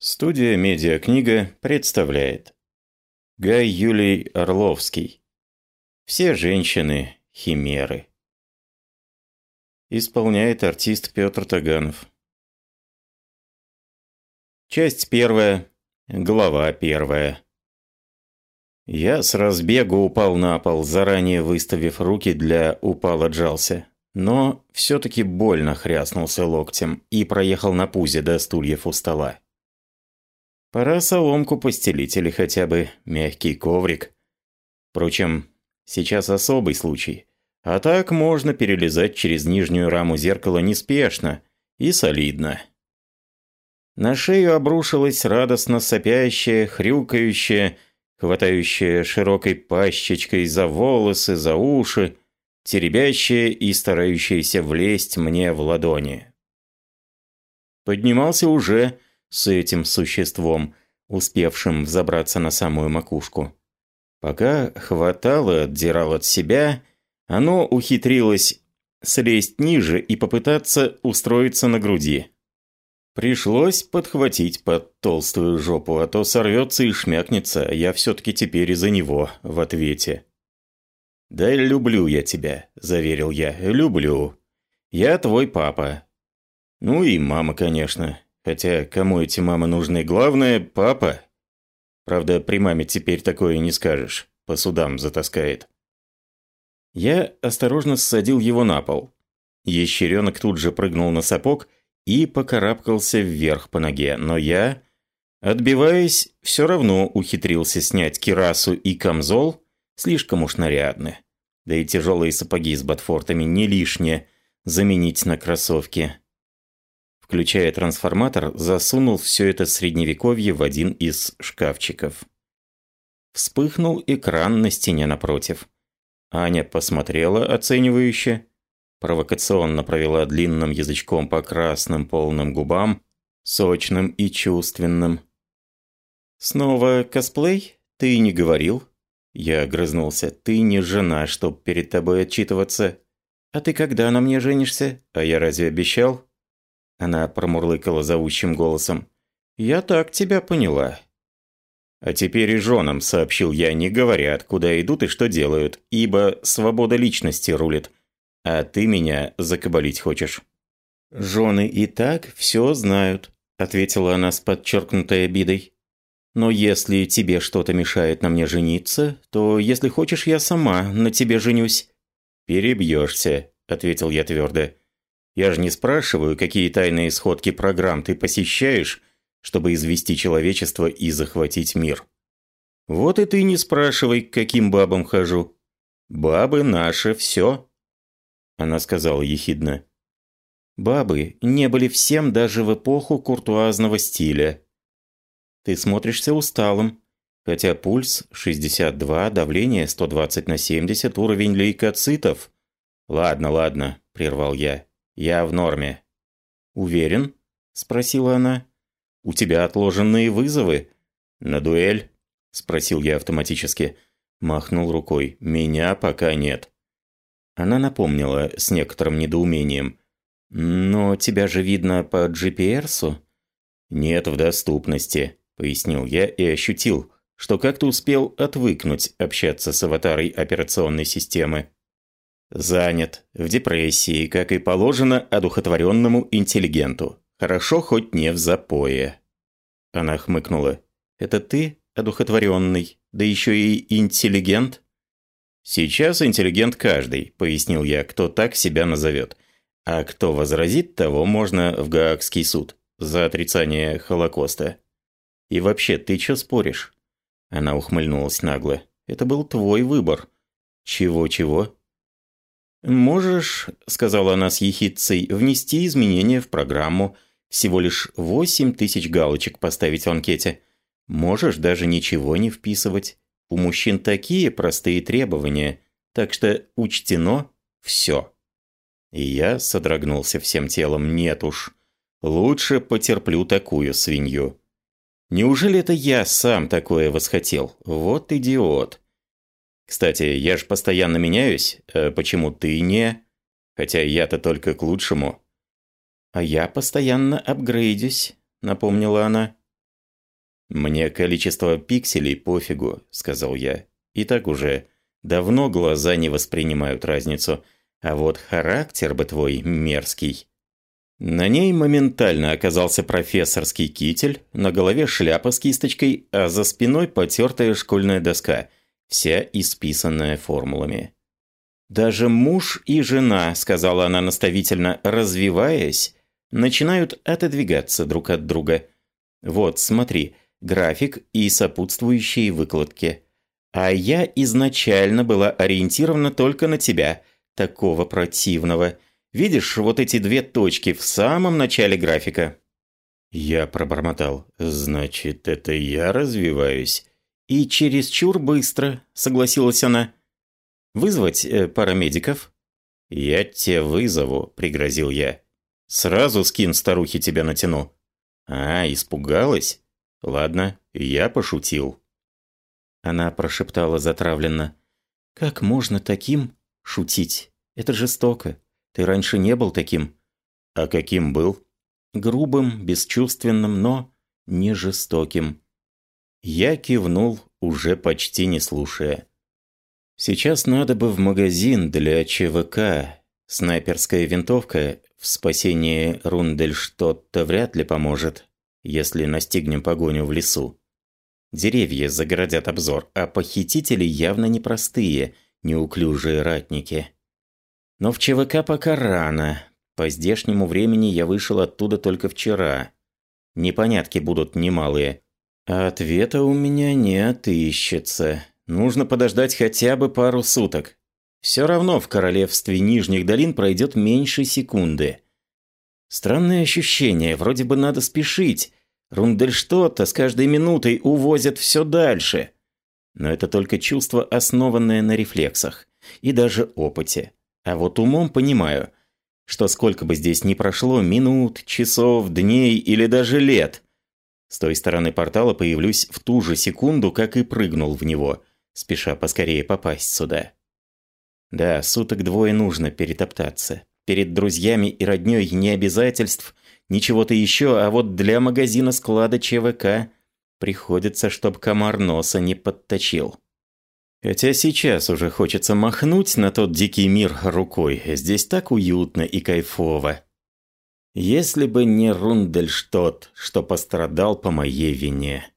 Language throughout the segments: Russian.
Студия «Медиакнига» представляет Гай Юлий Орловский «Все женщины – химеры» Исполняет артист Петр Таганов Часть первая, глава первая Я с разбегу упал на пол, заранее выставив руки для «упал отжался». Но все-таки больно хряснулся локтем и проехал на пузе до стульев у стола. Пора соломку постелить или хотя бы мягкий коврик. Впрочем, сейчас особый случай. А так можно перелезать через нижнюю раму зеркала неспешно и солидно. На шею обрушилась радостно сопящая, хрюкающая, хватающая широкой пащечкой за волосы, за уши, теребящая и старающаяся влезть мне в ладони. Поднимался уже с этим существом, успевшим взобраться на самую макушку. Пока хватало отдирал от себя, оно ухитрилось слезть ниже и попытаться устроиться на груди. Пришлось подхватить под толстую жопу, а то сорвется и шмякнется, а я все-таки теперь из-за него в ответе. «Да люблю я тебя», – заверил я, – «люблю. Я твой папа». Ну и мама, конечно. Хотя кому эти мамы нужны? Главное, папа. Правда, при маме теперь такое не скажешь. По судам затаскает. Я осторожно ссадил его на пол. Ящеренок тут же прыгнул на сапог и покарабкался вверх по ноге, но я, отбиваясь, все равно ухитрился снять кирасу и камзол, слишком уж нарядны. Да и тяжелые сапоги с ботфортами не лишние заменить на кроссовки включая трансформатор, засунул все это средневековье в один из шкафчиков. Вспыхнул экран на стене напротив. Аня посмотрела оценивающе, провокационно провела длинным язычком по красным полным губам, сочным и чувственным. «Снова косплей? Ты не говорил?» Я огрызнулся. «Ты не жена, чтоб перед тобой отчитываться. А ты когда на мне женишься? А я разве обещал?» Она промурлыкала зовущим голосом. «Я так тебя поняла». «А теперь и женам», — сообщил я, — «не говорят, куда идут и что делают, ибо свобода личности рулит. А ты меня закабалить хочешь». «Жены и так все знают», — ответила она с подчеркнутой обидой. «Но если тебе что-то мешает на мне жениться, то, если хочешь, я сама на тебе женюсь». «Перебьешься», — ответил я твердо. Я же не спрашиваю, какие тайные сходки программ ты посещаешь, чтобы извести человечество и захватить мир. Вот и ты не спрашивай, к каким бабам хожу. Бабы наши все. Она сказала ехидно. Бабы не были всем даже в эпоху куртуазного стиля. Ты смотришься усталым, хотя пульс 62, давление 120 на 70, уровень лейкоцитов. Ладно, ладно, прервал я. «Я в норме». «Уверен?» – спросила она. «У тебя отложенные вызовы?» «На дуэль?» – спросил я автоматически. Махнул рукой. «Меня пока нет». Она напомнила с некоторым недоумением. «Но тебя же видно по GPS-у?» «Нет в доступности», – пояснил я и ощутил, что как-то успел отвыкнуть общаться с аватарой операционной системы. Занят, в депрессии, как и положено одухотворенному интеллигенту. Хорошо хоть не в запое. Она хмыкнула. «Это ты, одухотворенный, да еще и интеллигент?» «Сейчас интеллигент каждый», — пояснил я, кто так себя назовет. А кто возразит, того можно в Гаагский суд за отрицание Холокоста. И вообще, ты что споришь?» Она ухмыльнулась нагло. «Это был твой выбор». «Чего-чего?» «Можешь, — сказала она с ехидцей, — внести изменения в программу. Всего лишь восемь тысяч галочек поставить в анкете. Можешь даже ничего не вписывать. У мужчин такие простые требования, так что учтено все». И я содрогнулся всем телом. «Нет уж, лучше потерплю такую свинью». Неужели это я сам такое восхотел? Вот идиот. Кстати, я же постоянно меняюсь, а почему ты не? Хотя я-то только к лучшему. А я постоянно апгрейдюсь, напомнила она. «Мне количество пикселей пофигу», – сказал я. «И так уже давно глаза не воспринимают разницу, а вот характер бы твой мерзкий». На ней моментально оказался профессорский китель, на голове шляпа с кисточкой, а за спиной потертая школьная доска, вся исписанная формулами. «Даже муж и жена», – сказала она наставительно, развиваясь, начинают отодвигаться друг от друга. «Вот, смотри, график и сопутствующие выкладки. А я изначально была ориентирована только на тебя, такого противного. Видишь вот эти две точки в самом начале графика?» Я пробормотал. «Значит, это я развиваюсь?» «И чересчур быстро», — согласилась она. «Вызвать э, парамедиков?» «Я тебя вызову», — пригрозил я. «Сразу скин старухи тебя натяну». «А, испугалась?» «Ладно, я пошутил». Она прошептала затравленно. «Как можно таким шутить? Это жестоко. Ты раньше не был таким». «А каким был?» «Грубым, бесчувственным, но не жестоким». Я кивнул, уже почти не слушая. «Сейчас надо бы в магазин для ЧВК. Снайперская винтовка в спасении Рундельштотта вряд ли поможет если настигнем погоню в лесу. Деревья загородят обзор, а похитители явно непростые, неуклюжие ратники. Но в ЧВК пока рано. По здешнему времени я вышел оттуда только вчера. Непонятки будут немалые. Ответа у меня не отыщется. Нужно подождать хотя бы пару суток. Все равно в королевстве Нижних долин пройдет меньше секунды. Странное ощущение, вроде бы надо спешить. Рундельштота с каждой минутой увозят все дальше. Но это только чувство, основанное на рефлексах и даже опыте. А вот умом понимаю, что сколько бы здесь ни прошло, минут, часов, дней или даже лет, с той стороны портала появлюсь в ту же секунду, как и прыгнул в него, спеша поскорее попасть сюда. Да, суток двое нужно перетоптаться. Перед друзьями и роднёй не обязательств, ничего-то еще, а вот для магазина склада ЧВК приходится, чтоб комар носа не подточил. Хотя сейчас уже хочется махнуть на тот дикий мир рукой. Здесь так уютно и кайфово. Если бы не Рундельштот, что пострадал по моей вине.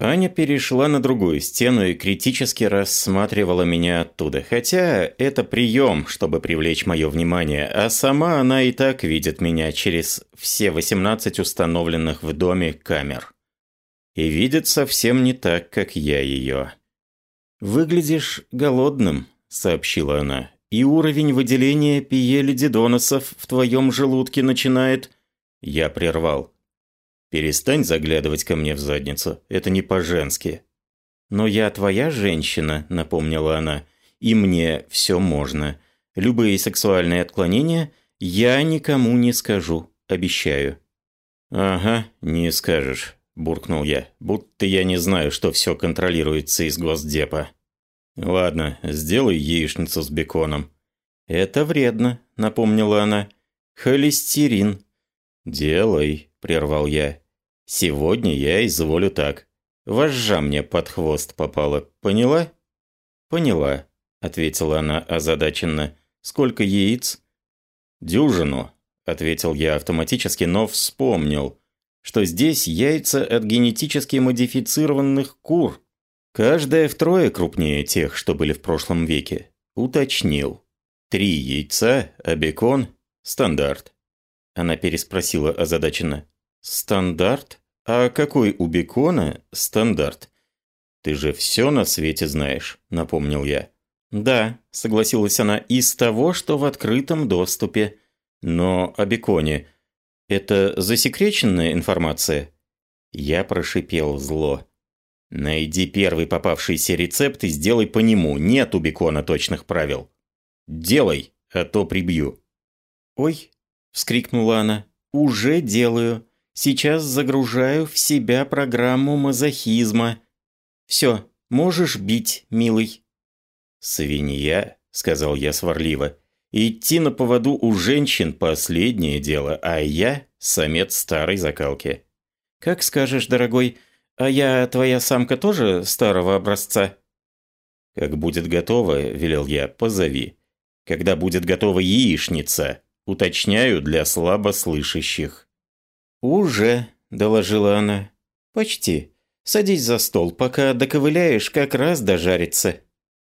Аня перешла на другую стену и критически рассматривала меня оттуда. Хотя это прием, чтобы привлечь мое внимание, а сама она и так видит меня через все 18 установленных в доме камер. И видит совсем не так, как я ее. «Выглядишь голодным», — сообщила она, «и уровень выделения пиелидидоносов в твоем желудке начинает...» Я прервал. «Перестань заглядывать ко мне в задницу, это не по-женски». «Но я твоя женщина», — напомнила она, — «и мне все можно. Любые сексуальные отклонения я никому не скажу, обещаю». «Ага, не скажешь», – буркнул я, будто я не знаю, что все контролируется из Госдепа. «Ладно, сделай яичницу с беконом». «Это вредно», – напомнила она. «Холестерин». «Делай», – прервал я. Сегодня я изволю так. Вожжа мне под хвост попала, поняла? Поняла, ответила она озадаченно. Сколько яиц? Дюжину, ответил я автоматически, но вспомнил, что здесь яйца от генетически модифицированных кур. Каждая втрое крупнее тех, что были в прошлом веке. Уточнил. Три яйца, а бекон – стандарт. Она переспросила озадаченно. «Стандарт?» «А какой у бекона стандарт?» «Ты же все на свете знаешь», — напомнил я. «Да», — согласилась она, — «из того, что в открытом доступе. Но о беконе. Это засекреченная информация?» Я прошипел зло. «Найди первый попавшийся рецепт и сделай по нему. Нет у бекона точных правил. Делай, а то прибью». «Ой», — вскрикнула она, — «уже делаю». Сейчас загружаю в себя программу мазохизма. Все, можешь бить, милый». «Свинья», — сказал я сварливо. «Идти на поводу у женщин – последнее дело, а я – самец старой закалки». «Как скажешь, дорогой, «А я твоя самка тоже старого образца?» «Как будет готова, — велел я, — позови. Когда будет готова яичница, уточняю для слабослышащих». «Уже», — доложила она. «Почти. Садись за стол, пока доковыляешь, как раз дожарится».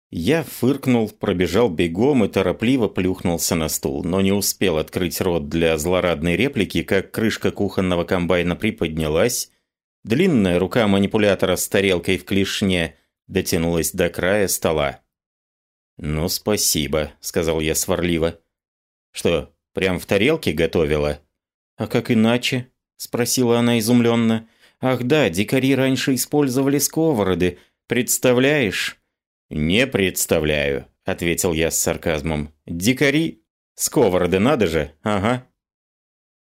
Я фыркнул, пробежал бегом и торопливо плюхнулся на стул, но не успел открыть рот для злорадной реплики, как крышка кухонного комбайна приподнялась, длинная рука манипулятора с тарелкой в клешне дотянулась до края стола. «Ну, спасибо», — сказал я сварливо. «Что, прям в тарелке готовила?» «А как иначе?» — спросила она изумленно. «Ах да, дикари раньше использовали сковороды, представляешь?» «Не представляю», — ответил я с сарказмом. «Дикари? Сковороды надо же, ага».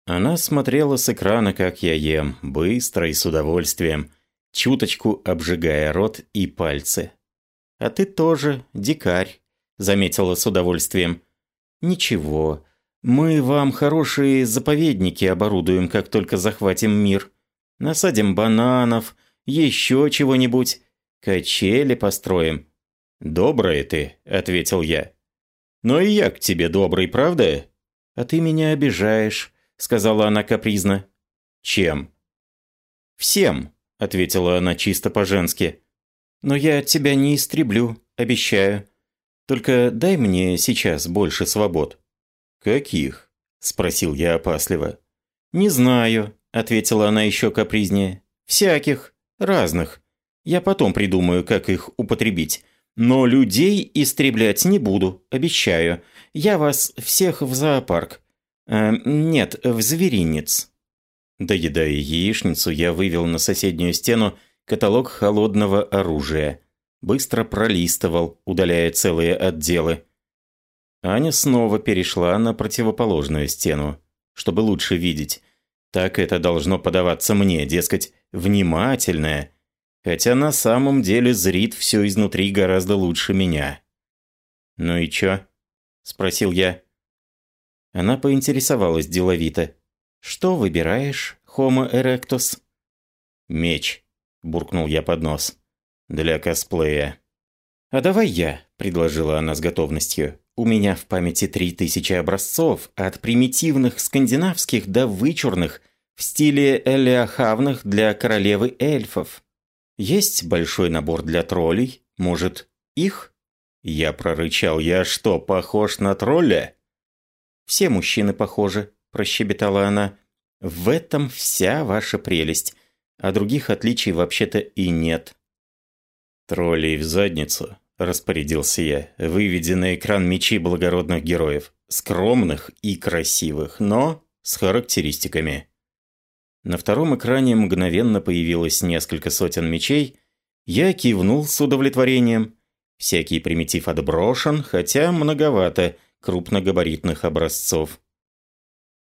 Она смотрела с экрана, как я ем, быстро и с удовольствием, чуточку обжигая рот и пальцы. «А ты тоже дикарь», — заметила с удовольствием. «Ничего, мы вам хорошие заповедники оборудуем, как только захватим мир. Насадим бананов, еще чего-нибудь, качели построим. «Добрая ты», — ответил я. «Но и я к тебе добрый, правда?» «А ты меня обижаешь», — сказала она капризно. «Чем?» «Всем», — ответила она чисто по-женски. «Но я тебя не истреблю, обещаю. Только дай мне сейчас больше свобод». «Каких?» — спросил я опасливо. «Не знаю», — ответила она еще капризнее. «Всяких, разных. Я потом придумаю, как их употребить. Но людей истреблять не буду, обещаю. Я вас всех в зоопарк. Э, нет, в зверинец». Доедая яичницу, я вывел на соседнюю стену каталог холодного оружия. Быстро пролистывал, удаляя целые отделы. Аня снова перешла на противоположную стену, чтобы лучше видеть. Так это должно подаваться мне, дескать, внимательная, хотя на самом деле зрит все изнутри гораздо лучше меня. «Ну и чё?» – спросил я. Она поинтересовалась деловито. «Что выбираешь, Homo erectus?» «Меч», – буркнул я под нос. «Для косплея». «А давай я», – предложила она с готовностью. «У меня в памяти три тысячи образцов, от примитивных скандинавских до вычурных, в стиле элеохавных для королевы эльфов. Есть большой набор для троллей. Может, их? Я прорычал. Я что, похож на тролля? Все мужчины похожи, прощебетала она. В этом вся ваша прелесть. А других отличий вообще-то и нет. Троллей в задницу, распорядился я, выведя на экран мечи благородных героев. Скромных и красивых, но с характеристиками. На втором экране мгновенно появилось несколько сотен мечей. Я кивнул с удовлетворением. Всякий примитив отброшен, хотя многовато крупногабаритных образцов.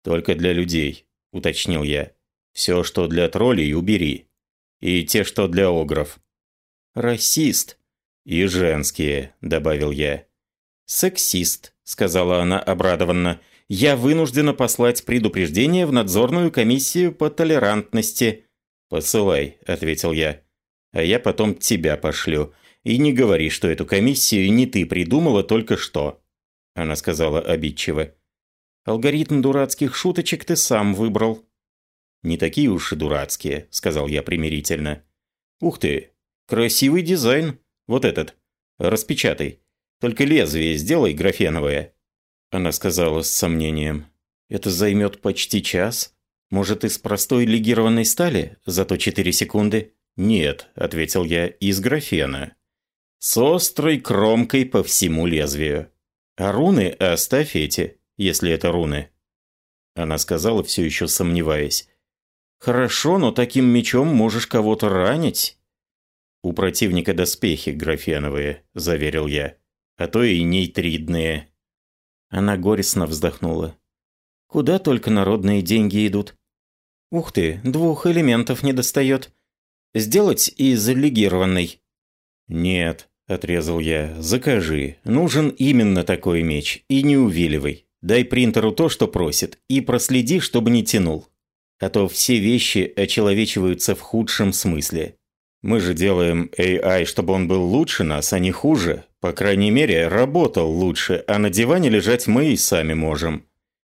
«Только для людей», — уточнил я. «Все, что для троллей, убери. И те, что для огров». «Расист». «И женские», — добавил я. «Сексист», — сказала она обрадованно я вынуждена послать предупреждение в надзорную комиссию по толерантности». «Посылай», — ответил я. «А я потом тебя пошлю. И не говори, что эту комиссию не ты придумала только что». Она сказала обидчиво. «Алгоритм дурацких шуточек ты сам выбрал». «Не такие уж и дурацкие», — сказал я примирительно. «Ух ты, красивый дизайн. Вот этот. Распечатай. Только лезвие сделай графеновое». Она сказала с сомнением. «Это займет почти час? Может, из простой легированной стали? Зато четыре секунды?» «Нет», — ответил я, — «из графена». «С острой кромкой по всему лезвию. А руны оставь эти, если это руны». Она сказала, все еще сомневаясь. «Хорошо, но таким мечом можешь кого-то ранить». «У противника доспехи графеновые», — заверил я. «А то и нейтридные». Она горестно вздохнула. Куда только народные деньги идут. Ух ты, двух элементов не достает. Сделать из легированной. Нет, отрезал я. Закажи. Нужен именно такой меч. И не увиливай. Дай принтеру то, что просит, и проследи, чтобы не тянул. А то все вещи очеловечиваются в худшем смысле. Мы же делаем AI, чтобы он был лучше нас, а не хуже. По крайней мере, работал лучше, а на диване лежать мы и сами можем.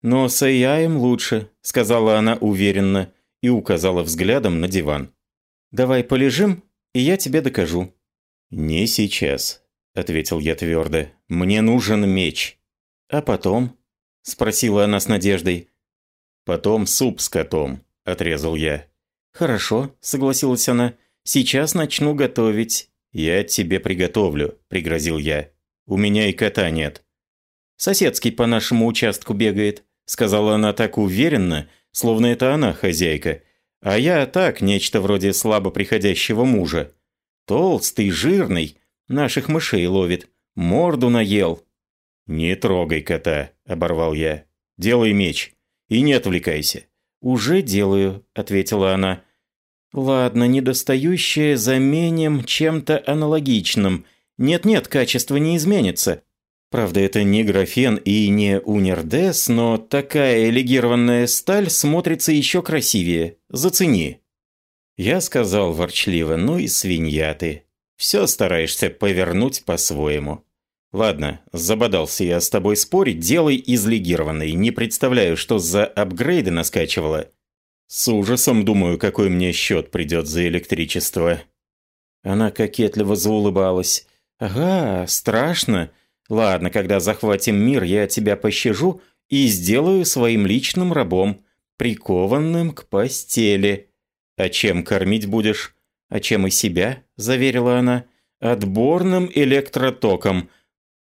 Но с AI лучше, сказала она уверенно и указала взглядом на диван. Давай полежим, и я тебе докажу. Не сейчас, ответил я твердо. Мне нужен меч. А потом? Спросила она с надеждой. Потом суп с котом, отрезал я. Хорошо, согласилась она. Сейчас начну готовить. Я тебе приготовлю, пригрозил я. У меня и кота нет. Соседский по нашему участку бегает, сказала она так уверенно, словно это она хозяйка. А я так, нечто вроде слабо приходящего мужа. Толстый, жирный, наших мышей ловит, морду наел. «Не трогай кота», — оборвал я. «Делай меч и не отвлекайся». «Уже делаю», — ответила она. Ладно, недостающее заменим чем-то аналогичным. Нет-нет, качество не изменится. Правда, это не графен и не унердес, но такая элегированная сталь смотрится еще красивее. Зацени. Я сказал ворчливо, ну и свинья ты. Все стараешься повернуть по-своему. Ладно, забодался я с тобой спорить, делай из легированной. Не представляю, что за апгрейды наскачивала. С ужасом думаю, какой мне счет придет за электричество. Она кокетливо заулыбалась. «Ага, страшно. Ладно, когда захватим мир, я тебя пощажу и сделаю своим личным рабом, прикованным к постели. А чем кормить будешь? А чем и себя?» – заверила она. «Отборным электротоком.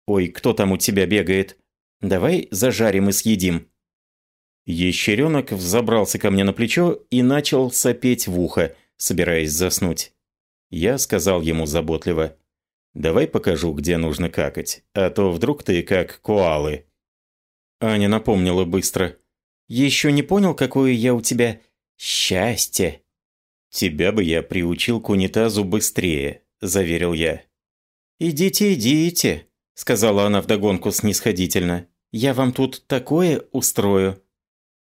Ой, кто там у тебя бегает? Давай зажарим и съедим». Ещеренок взобрался ко мне на плечо и начал сопеть в ухо, собираясь заснуть. Я сказал ему заботливо, «Давай покажу, где нужно какать, а то вдруг ты как коалы». Аня напомнила быстро, «Еще не понял, какое я у тебя счастье?» «Тебя бы я приучил к унитазу быстрее», – заверил я. «Идите, идите», – сказала она вдогонку снисходительно. «Я вам тут такое устрою».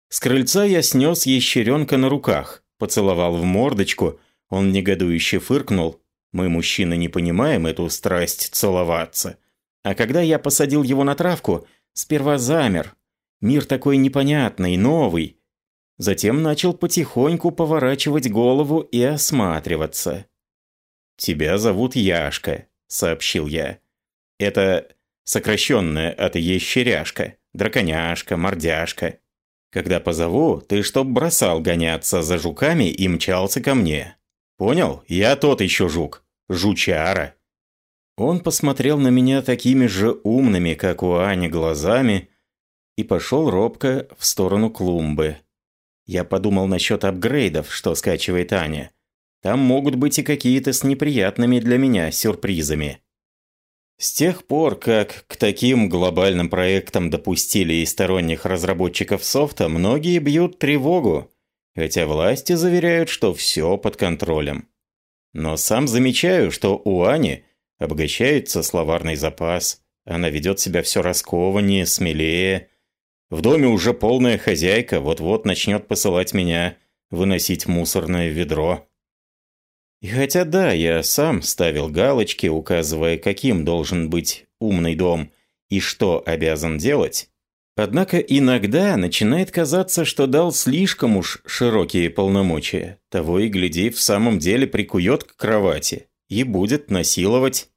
С крыльца я снес ящеренка на руках, поцеловал в мордочку, он негодующе фыркнул. Мы, мужчины, не понимаем эту страсть целоваться. А когда я посадил его на травку, сперва замер. Мир такой непонятный, новый. Затем начал потихоньку поворачивать голову и осматриваться. «Тебя зовут Яшка», — сообщил я. «Это сокращенное от ящеряшка, драконяшка, мордяшка. Когда позову, ты чтоб бросал гоняться за жуками и мчался ко мне. Понял? Я тот еще жук. Жучара». Он посмотрел на меня такими же умными, как у Ани, глазами и пошел робко в сторону клумбы. Я подумал насчет апгрейдов, что скачивает Аня. Там могут быть и какие-то с неприятными для меня сюрпризами. С тех пор, как к таким глобальным проектам допустили и сторонних разработчиков софта, многие бьют тревогу, хотя власти заверяют, что все под контролем. Но сам замечаю, что у Ани обогащается словарный запас, она ведет себя все раскованнее, смелее. В доме уже полная хозяйка, вот-вот начнет посылать меня выносить мусорное ведро. И хотя да, я сам ставил галочки, указывая, каким должен быть умный дом и что обязан делать, однако иногда начинает казаться, что дал слишком уж широкие полномочия. Того и гляди, в самом деле прикует к кровати и будет насиловать.